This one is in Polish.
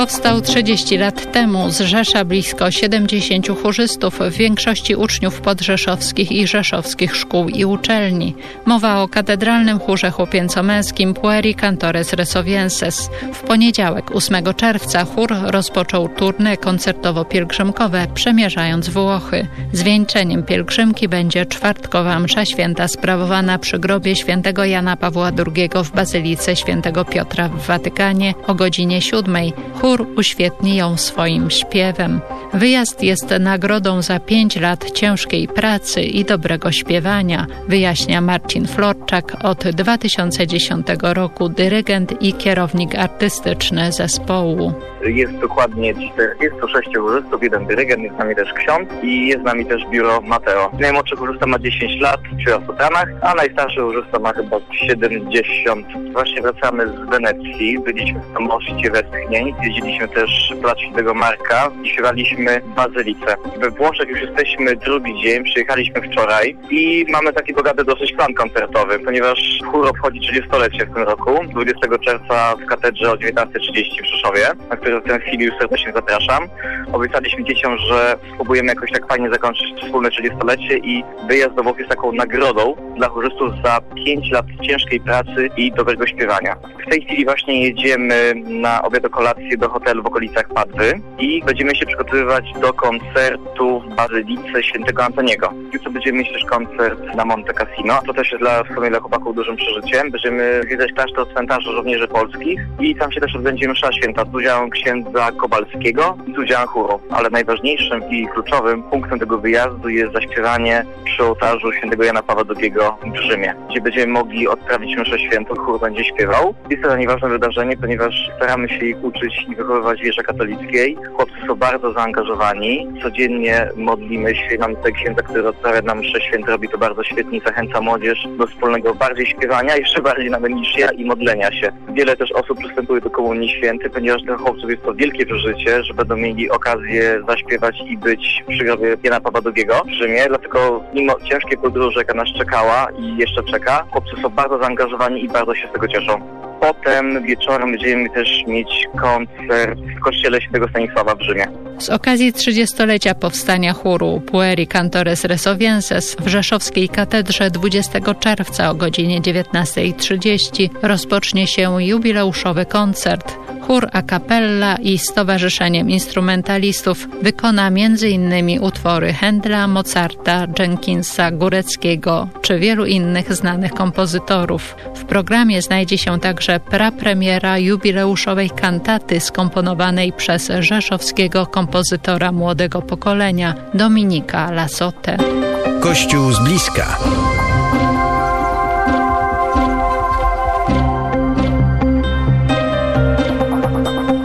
Powstał 30 lat temu. Zrzesza blisko 70 chórzystów, w większości uczniów podrzeszowskich i rzeszowskich szkół i uczelni. Mowa o katedralnym chórze chłopięco-męskim Pueri Cantores Resovienses. W poniedziałek 8 czerwca chór rozpoczął turnę koncertowo-pielgrzymkowe, przemierzając Włochy. Zwieńczeniem pielgrzymki będzie czwartkowa msza święta sprawowana przy grobie świętego Jana Pawła II w Bazylice świętego Piotra w Watykanie o godzinie 7. Chór uświetni ją swoim śpiewem. Wyjazd jest nagrodą za pięć lat ciężkiej pracy i dobrego śpiewania, wyjaśnia Marcin Florczak, od 2010 roku dyrygent i kierownik artystyczny zespołu. Jest dokładnie 46 chórzystów, jeden dyrygent, jest z nami też ksiądz i jest z nami też biuro Mateo. Najmłodszy chórzysta ma 10 lat, w sopranach, a najstarszy chórzysta ma chyba 70. Właśnie wracamy z Wenecji, byliśmy w moście westchnień, jeździliśmy też plac Świętego Marka śpiewaliśmy w Bazylice. We Włoszech już jesteśmy drugi dzień, przyjechaliśmy wczoraj i mamy taki bogaty dosyć plan koncertowy, ponieważ chór obchodzi 30-lecie w tym roku, 20 czerwca w katedrze o 19.30 w Rzeszowie, na który w tej chwili już serdecznie zapraszam. Obiecaliśmy dzieciom, że spróbujemy jakoś tak fajnie zakończyć wspólne 30-lecie i wyjazd do Włoch jest taką nagrodą dla chórzystów za 5 lat ciężkiej pracy i dobrego śpiewania. W tej chwili właśnie jedziemy na obiad o kolację do hotelu w okolicach Padwy i będziemy się przygotowywać do koncertu w Bazylice Świętego Antoniego. Jutro będziemy mieć też koncert na Monte Cassino. To też jest dla wspomnienia dla chłopaków dużym przeżyciem. Będziemy zwiedzać klasztor cmentarza żołnierzy polskich i tam się też odbędzie msza święta z udziałem księdza Kobalskiego i z udziałem chóru. Ale najważniejszym i kluczowym punktem tego wyjazdu jest zaśpiewanie przy ołtarzu świętego Jana Pawła II w Rzymie, gdzie będziemy mogli odprawić mszę świętą. Chór będzie śpiewał. Jest to nieważne wydarzenie, ponieważ staramy się ich uczyć i wychowywać wierze katolickiej. Chłopcy są bardzo zaangażowani. Codziennie modlimy się. Mamy tutaj księdza, który odprawia nam mszę święte. Robi to bardzo świetnie zachęca młodzież do wspólnego bardziej śpiewania, jeszcze bardziej nawet niż ja i modlenia się. Wiele też osób przystępuje do Komunii Święty, ponieważ dla chłopców jest to wielkie przeżycie, że będą mieli okazję zaśpiewać i być przy grobie Jana Pawła II w Rzymie. Dlatego mimo ciężkiej podróży, jaka nas czekała i jeszcze czeka, chłopcy są bardzo zaangażowani i bardzo się z tego cieszą. Potem wieczorem będziemy też mieć koncert w kościele świętego Stanisława w Rzymie. Z okazji 30-lecia powstania chóru Pueri Cantores Resovienses w Rzeszowskiej Katedrze 20 czerwca o godzinie 19.30 rozpocznie się jubileuszowy koncert. Chór a cappella i Stowarzyszeniem Instrumentalistów wykona m.in. utwory Händla, Mozarta, Jenkinsa, Góreckiego czy wielu innych znanych kompozytorów. W programie znajdzie się także prapremiera jubileuszowej kantaty skomponowanej przez rzeszowskiego kompozytora młodego pokolenia Dominika Lasotte. Kościół z bliska.